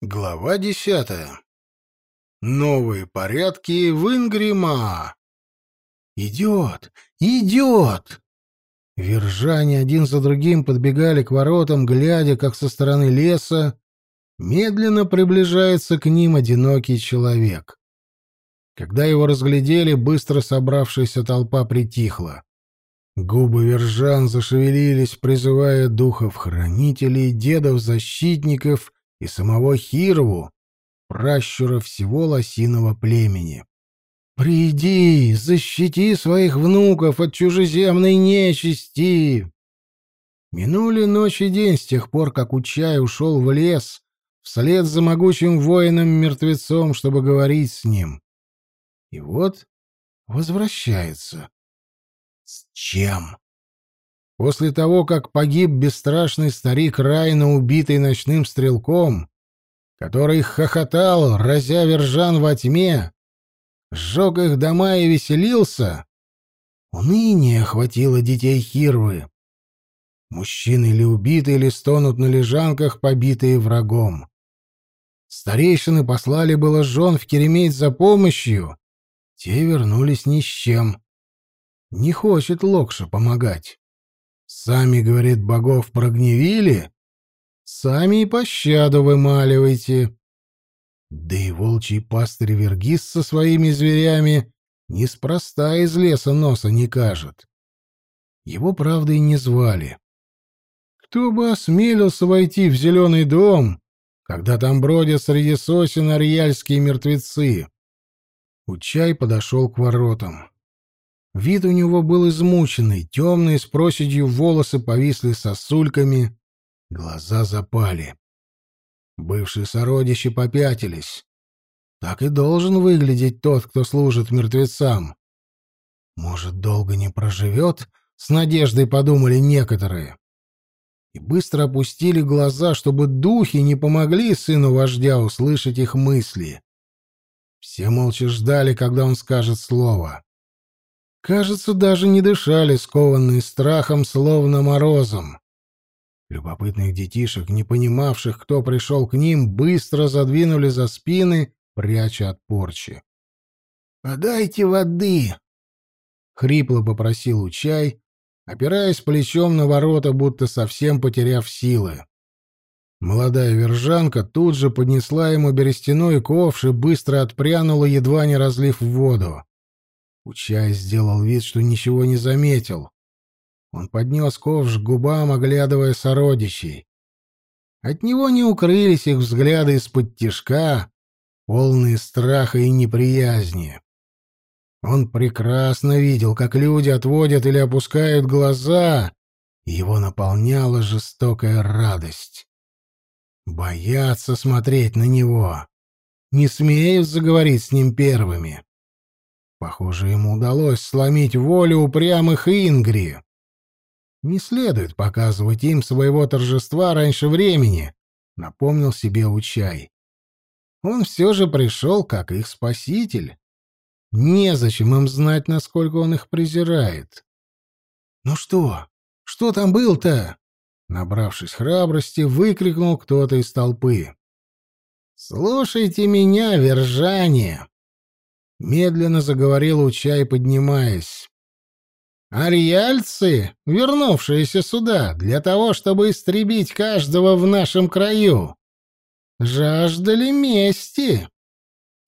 Глава десятая. Новые порядки в Ингрима. Идет! Идет! Вержане один за другим подбегали к воротам, глядя, как со стороны леса медленно приближается к ним одинокий человек. Когда его разглядели, быстро собравшаяся толпа притихла. Губы вержан зашевелились, призывая духов-хранителей, дедов-защитников и самого Хирову, пращура всего лосиного племени. «Приди, защити своих внуков от чужеземной нечисти!» Минули ночь и день с тех пор, как Учай ушел в лес вслед за могучим воином-мертвецом, чтобы говорить с ним. И вот возвращается. С чем? После того, как погиб бесстрашный старик Райна, убитый ночным стрелком, который хохотал, разя вержан во тьме, сжег их дома и веселился, уныние охватило детей Хирвы. Мужчины или убиты, или стонут на лежанках, побитые врагом. Старейшины послали было жен в Кереметь за помощью, те вернулись ни с чем. Не хочет Локша помогать. Сами, говорит, богов прогневили, сами и пощаду вымаливайте. Да и волчий пастырь Вергис со своими зверями неспроста из леса носа не кажет. Его, правда, и не звали. Кто бы осмелился войти в зеленый дом, когда там бродят среди сосен арьяльские мертвецы. Учай подошел к воротам. Вид у него был измученный, темные с проседью волосы повисли сосульками, глаза запали. Бывшие сородичи попятились. Так и должен выглядеть тот, кто служит мертвецам. Может, долго не проживет, с надеждой подумали некоторые и быстро опустили глаза, чтобы духи не помогли сыну вождя услышать их мысли. Все молча ждали, когда он скажет слово. Кажется, даже не дышали, скованные страхом, словно морозом. Любопытных детишек, не понимавших, кто пришел к ним, быстро задвинули за спины, пряча от порчи. «Подайте воды!» — хрипло попросил Учай, опираясь плечом на ворота, будто совсем потеряв силы. Молодая вержанка тут же поднесла ему берестяной ковш и быстро отпрянула, едва не разлив воду. Учай сделал вид, что ничего не заметил. Он поднес ковш к губам, оглядывая сородичей. От него не укрылись их взгляды из-под тишка, полные страха и неприязни. Он прекрасно видел, как люди отводят или опускают глаза, и его наполняла жестокая радость. Боятся смотреть на него, не смеют заговорить с ним первыми. Похоже, ему удалось сломить волю упрямых Ингри. Не следует показывать им своего торжества раньше времени, напомнил себе Учай. Он все же пришел как их спаситель. Незачем им знать, насколько он их презирает. «Ну что? Что там был-то?» Набравшись храбрости, выкрикнул кто-то из толпы. «Слушайте меня, вержание!» Медленно заговорил Учай, поднимаясь. «Ариальцы, вернувшиеся сюда для того, чтобы истребить каждого в нашем краю, жаждали мести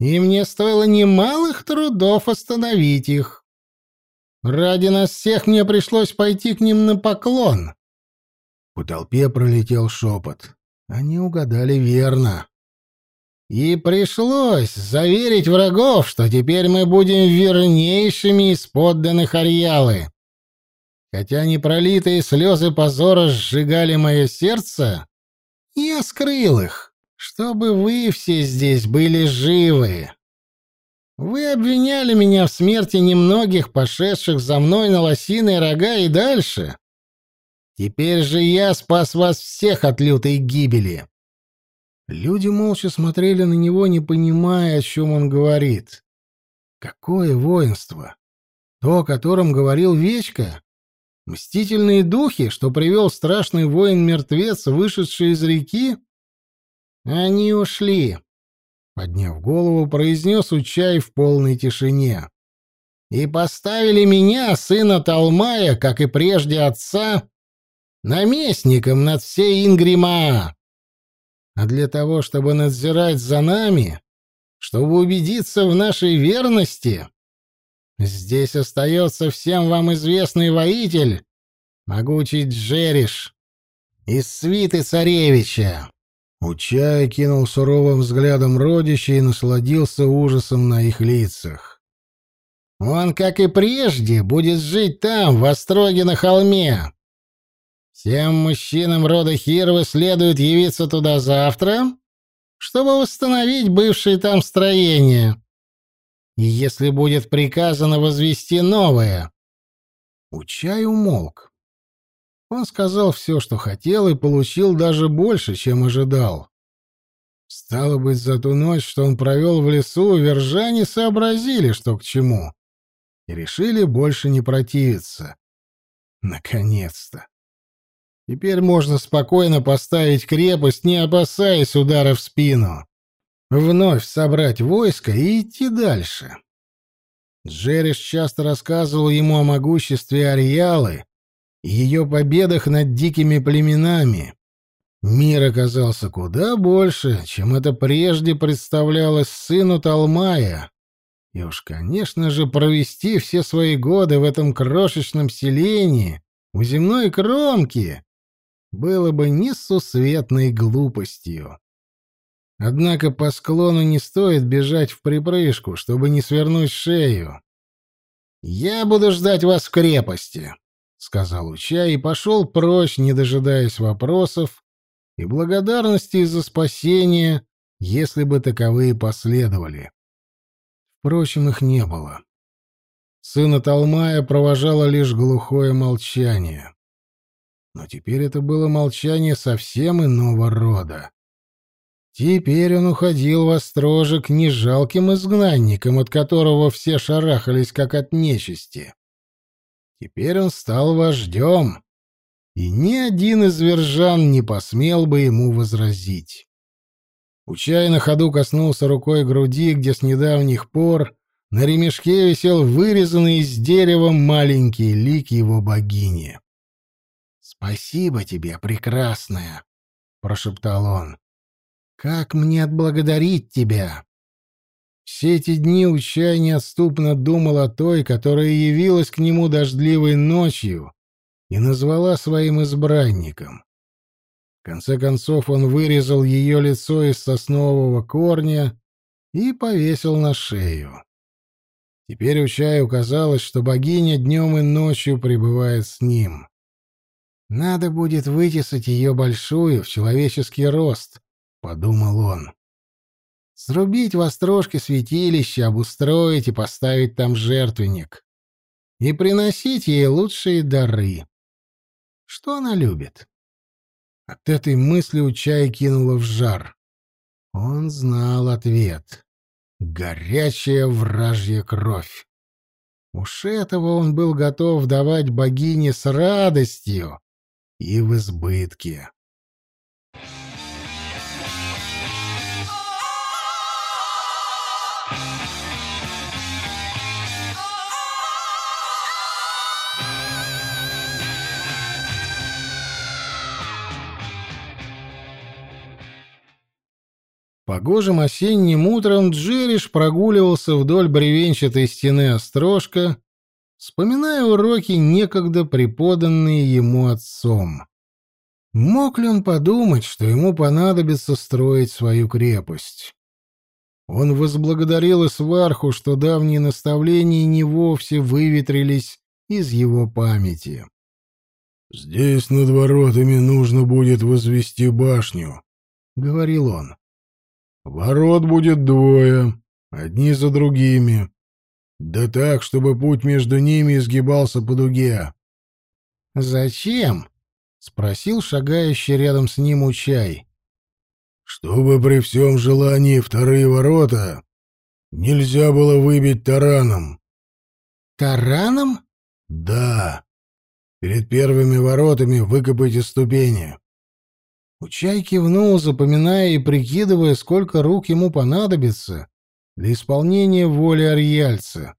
и мне стоило немалых трудов остановить их. Ради нас всех мне пришлось пойти к ним на поклон. По толпе пролетел шепот. Они угадали верно. И пришлось заверить врагов, что теперь мы будем вернейшими из подданных Арьялы. Хотя непролитые слезы позора сжигали мое сердце, я скрыл их чтобы вы все здесь были живы. Вы обвиняли меня в смерти немногих пошедших за мной на лосиные рога и дальше. Теперь же я спас вас всех от лютой гибели. Люди молча смотрели на него, не понимая, о чем он говорит. Какое воинство? То, о котором говорил Вечка? Мстительные духи, что привел страшный воин-мертвец, вышедший из реки? Они ушли, подняв голову, произнес Учай в полной тишине. И поставили меня, сына Талмая, как и прежде отца, наместником над всей Ингрима. А для того, чтобы надзирать за нами, чтобы убедиться в нашей верности, здесь остается всем вам известный воитель, могучий Джериш, из свиты царевича. Учай кинул суровым взглядом родича и насладился ужасом на их лицах. Он, как и прежде, будет жить там, в Остроге на холме. Всем мужчинам рода Хирвы следует явиться туда завтра, чтобы восстановить бывшие там строения. И если будет приказано возвести новое. Учай умолк. Он сказал все, что хотел, и получил даже больше, чем ожидал. Стало быть, за ту ночь, что он провел в лесу, вержане сообразили, что к чему, и решили больше не противиться. Наконец-то! Теперь можно спокойно поставить крепость, не опасаясь удара в спину. Вновь собрать войско и идти дальше. Джериш часто рассказывал ему о могуществе Ариалы и ее победах над дикими племенами. Мир оказался куда больше, чем это прежде представлялось сыну Талмая. И уж, конечно же, провести все свои годы в этом крошечном селении, у земной кромки, было бы несусветной глупостью. Однако по склону не стоит бежать в припрыжку, чтобы не свернуть шею. «Я буду ждать вас в крепости», — сказал Уча и пошел прочь, не дожидаясь вопросов и благодарности за спасение, если бы таковые последовали. Впрочем, их не было. Сына Талмая провожало лишь глухое молчание. Но теперь это было молчание совсем иного рода. Теперь он уходил во строжек не жалким изгнанником, от которого все шарахались, как от нечисти. Теперь он стал вождем, и ни один из вержан не посмел бы ему возразить. Учай на ходу коснулся рукой груди, где с недавних пор на ремешке висел вырезанный из дерева маленький лик его богини. «Спасибо тебе, прекрасная!» — прошептал он. «Как мне отблагодарить тебя?» Все эти дни Учай неотступно думал о той, которая явилась к нему дождливой ночью и назвала своим избранником. В конце концов он вырезал ее лицо из соснового корня и повесил на шею. Теперь Учаю казалось, что богиня днем и ночью пребывает с ним. Надо будет вытесать ее большую в человеческий рост, — подумал он. Срубить в острожке святилище, обустроить и поставить там жертвенник. И приносить ей лучшие дары. Что она любит? От этой мысли у чая кинуло в жар. Он знал ответ. Горячая вражья кровь. Уж этого он был готов давать богине с радостью, и в избытке. Погожим осенним утром Джериш прогуливался вдоль бревенчатой стены острожка, вспоминая уроки, некогда преподанные ему отцом. Мог ли он подумать, что ему понадобится строить свою крепость? Он возблагодарил Исварху, что давние наставления не вовсе выветрились из его памяти. «Здесь над воротами нужно будет возвести башню», — говорил он. «Ворот будет двое, одни за другими. Да так, чтобы путь между ними изгибался по дуге. Зачем? спросил шагающий рядом с ним Учай. Чтобы при всем желании вторые ворота нельзя было выбить тараном. Тараном? Да. Перед первыми воротами выкопайте ступени. Учай кивнул, запоминая и прикидывая, сколько рук ему понадобится для исполнения воли Арьяльца.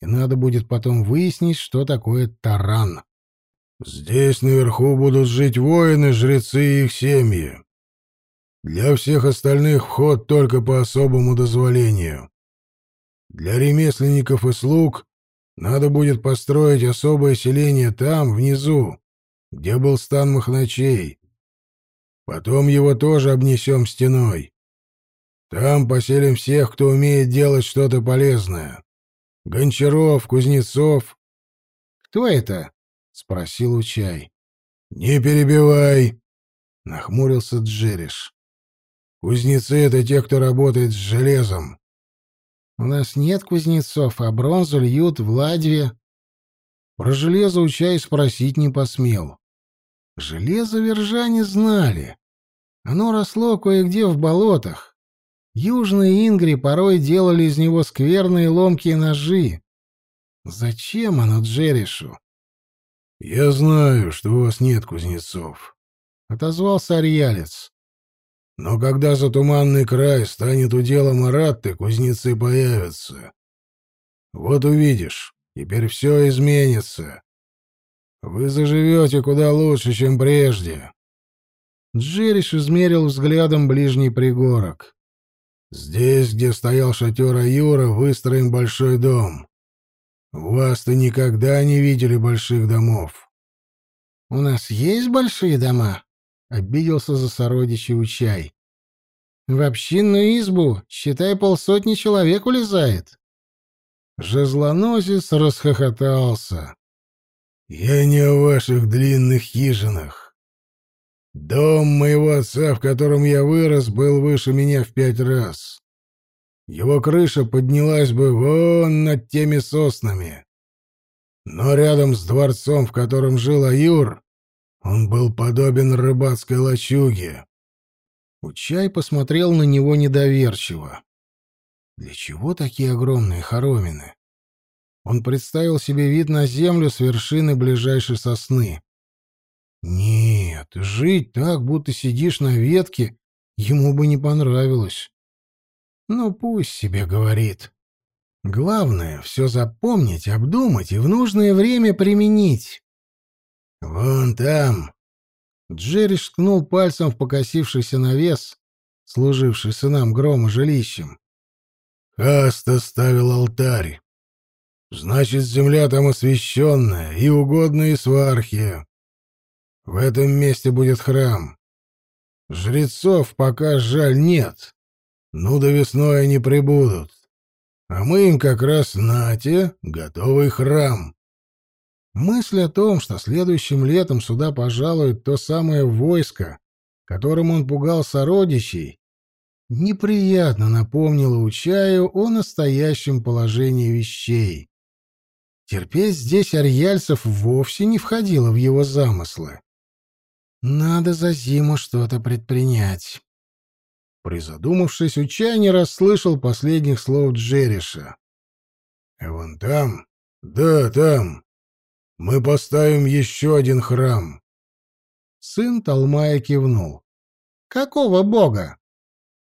И надо будет потом выяснить, что такое таран. «Здесь наверху будут жить воины, жрецы и их семьи. Для всех остальных вход только по особому дозволению. Для ремесленников и слуг надо будет построить особое селение там, внизу, где был стан махначей. Потом его тоже обнесем стеной. Там поселим всех, кто умеет делать что-то полезное. Гончаров, кузнецов. — Кто это? — спросил Учай. — Не перебивай, — нахмурился Джериш. — Кузнецы — это те, кто работает с железом. — У нас нет кузнецов, а бронзу льют в Ладве. Про железо Учай спросить не посмел. Железо вержане знали. Оно росло кое-где в болотах. Южные ингри порой делали из него скверные ломкие ножи. Зачем оно Джеришу? — Я знаю, что у вас нет кузнецов, — отозвался Арьялец. — Но когда за туманный край станет уделом Аратты, кузнецы появятся. Вот увидишь, теперь все изменится. Вы заживете куда лучше, чем прежде. Джериш измерил взглядом ближний пригорок. Здесь, где стоял шатер Аюра, выстроен большой дом. Вас-то никогда не видели больших домов. — У нас есть большие дома? — обиделся за сородичей Учай. — В общинную избу, считай, полсотни человек улезает. Жезлоносец расхохотался. Я не о ваших длинных хижинах. Дом моего отца, в котором я вырос, был выше меня в пять раз. Его крыша поднялась бы вон над теми соснами. Но рядом с дворцом, в котором жил Аюр, он был подобен рыбацкой лачуге. Учай посмотрел на него недоверчиво. Для чего такие огромные хоромины? Он представил себе вид на землю с вершины ближайшей сосны. Нет, жить так, будто сидишь на ветке, ему бы не понравилось. Ну, пусть себе говорит. Главное — все запомнить, обдумать и в нужное время применить. «Вон там!» Джерри шкнул пальцем в покосившийся навес, служивший сынам грома жилищем. Хаста ставил алтарь. Значит, земля там освященная и угодная свархе. В этом месте будет храм. Жрецов пока, жаль, нет. Ну, до весной они прибудут. А мы им как раз, нате, готовый храм. Мысль о том, что следующим летом сюда пожалует то самое войско, которым он пугал сородичей, неприятно напомнила Учаю о настоящем положении вещей. Терпеть здесь арьяльцев вовсе не входило в его замыслы. Надо за зиму что-то предпринять. Призадумавшись, Учай не расслышал последних слов Джериша. «Э, «Вон там? Да, там. Мы поставим еще один храм». Сын Талмая кивнул. «Какого бога?»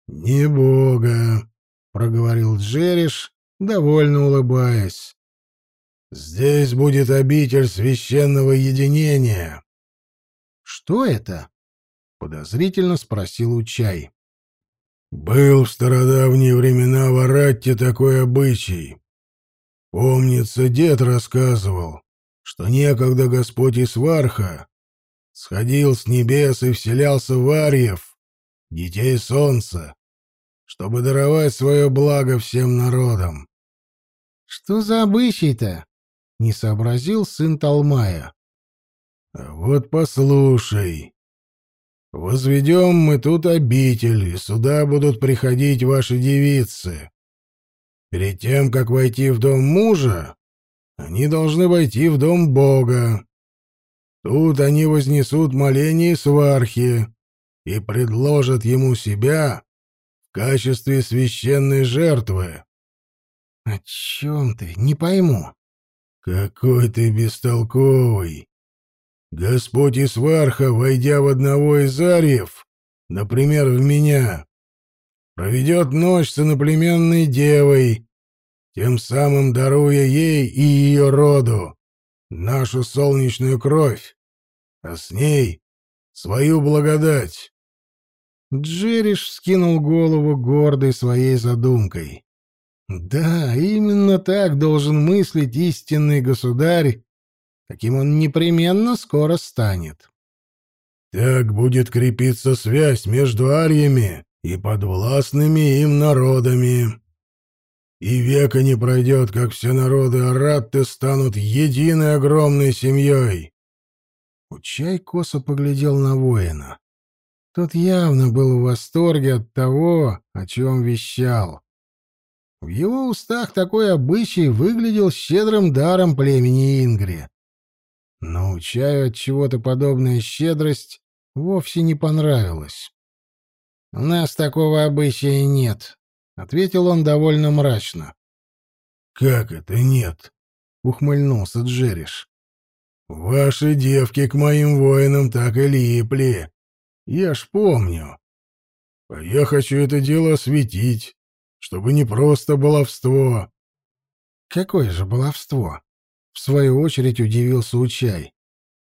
«Не бога», — проговорил Джериш, довольно улыбаясь. Здесь будет обитель священного единения. Что это? подозрительно спросил Учай. Был в стародавние времена в Аратте такой обычай. Помнится, дед рассказывал, что некогда Господь Исварха сходил с небес и вселялся в Арьев, детей солнца, чтобы даровать свое благо всем народам. Что за обычай-то? Не сообразил сын Талмая. «Вот послушай. Возведем мы тут обитель, и сюда будут приходить ваши девицы. Перед тем, как войти в дом мужа, они должны войти в дом Бога. Тут они вознесут моление свархи и предложат ему себя в качестве священной жертвы. — О чем ты? Не пойму. «Какой ты бестолковый!» Господь Исварха, войдя в одного из ариев, например, в меня, проведет ночь с иноплеменной девой, тем самым даруя ей и ее роду нашу солнечную кровь, а с ней свою благодать. Джериш скинул голову гордой своей задумкой. Да, именно так должен мыслить истинный государь, каким он непременно скоро станет. Так будет крепиться связь между ариями и подвластными им народами. И века не пройдет, как все народы Аратты станут единой огромной семьей. Учай косо поглядел на воина. Тот явно был в восторге от того, о чем вещал. В его устах такой обычай выглядел щедрым даром племени Ингри. Но Учаю от чего-то подобная щедрость вовсе не понравилась. «У нас такого обычая нет», — ответил он довольно мрачно. «Как это нет?» — ухмыльнулся Джериш. «Ваши девки к моим воинам так и липли. Я ж помню. А я хочу это дело осветить, чтобы не просто баловство». «Какое же баловство?» — в свою очередь удивился Учай.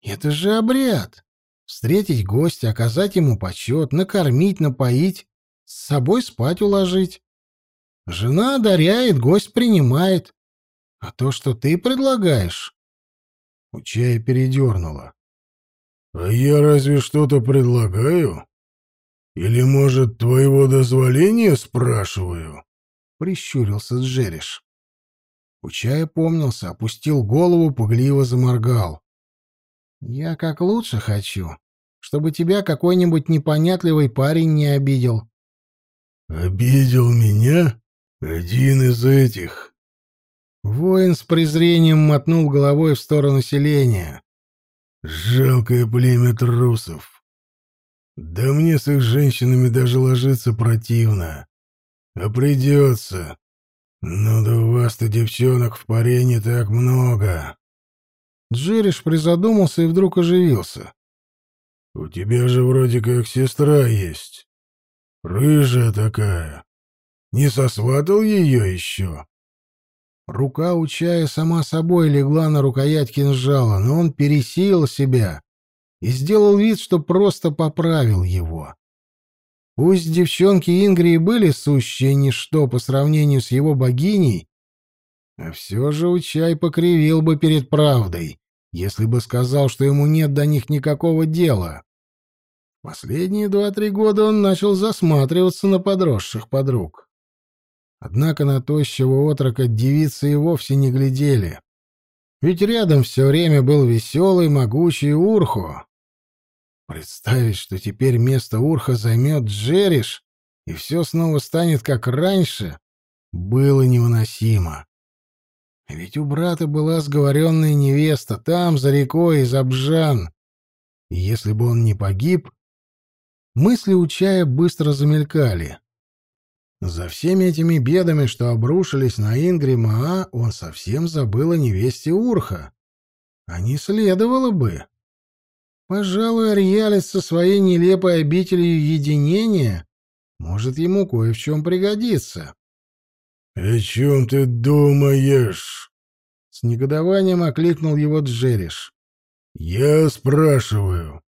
«Это же обряд. Встретить гостя, оказать ему почет, накормить, напоить, с собой спать уложить. Жена одаряет, гость принимает. А то, что ты предлагаешь...» У чая передернуло. «А я разве что-то предлагаю? Или, может, твоего дозволения спрашиваю?» — прищурился Джериш. Учая помнился, опустил голову, пугливо заморгал. «Я как лучше хочу, чтобы тебя какой-нибудь непонятливый парень не обидел». «Обидел меня? Один из этих?» Воин с презрением мотнул головой в сторону селения. «Жалкое племя трусов. Да мне с их женщинами даже ложиться противно. А придется. Ну да у вас-то девчонок в паре не так много». Джериш призадумался и вдруг оживился. «У тебя же вроде как сестра есть. Рыжая такая. Не сосватал ее еще?» Рука у чая сама собой легла на рукоять кинжала, но он пересилил себя и сделал вид, что просто поправил его. Пусть девчонки Ингрии были сущие ничто по сравнению с его богиней, а все же Учай покривил бы перед правдой, если бы сказал, что ему нет до них никакого дела. Последние два-три года он начал засматриваться на подросших подруг. Однако на тощего отрока девицы и вовсе не глядели. Ведь рядом все время был веселый, могучий Урхо. Представить, что теперь место Урха займет Джериш, и все снова станет как раньше, было невыносимо. Ведь у брата была сговоренная невеста там, за рекой, из Абжан. И если бы он не погиб... Мысли у Чая быстро замелькали. За всеми этими бедами, что обрушились на Ингри Маа, он совсем забыл о невесте Урха. А не следовало бы. Пожалуй, Ариалец со своей нелепой обителью единения может ему кое в чем пригодиться. — О чем ты думаешь? — с негодованием окликнул его Джериш. — Я спрашиваю.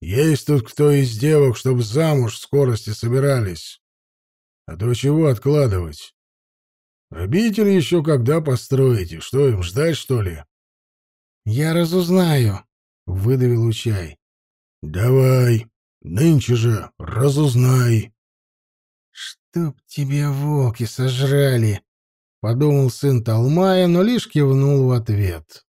Есть тут кто из девок, чтоб замуж в скорости собирались? А то чего откладывать? Обитель еще когда построите? Что им, ждать, что ли? — Я разузнаю, — выдавил Учай. — Давай, нынче же разузнай. — Чтоб тебя волки сожрали, — подумал сын Талмая, но лишь кивнул в ответ.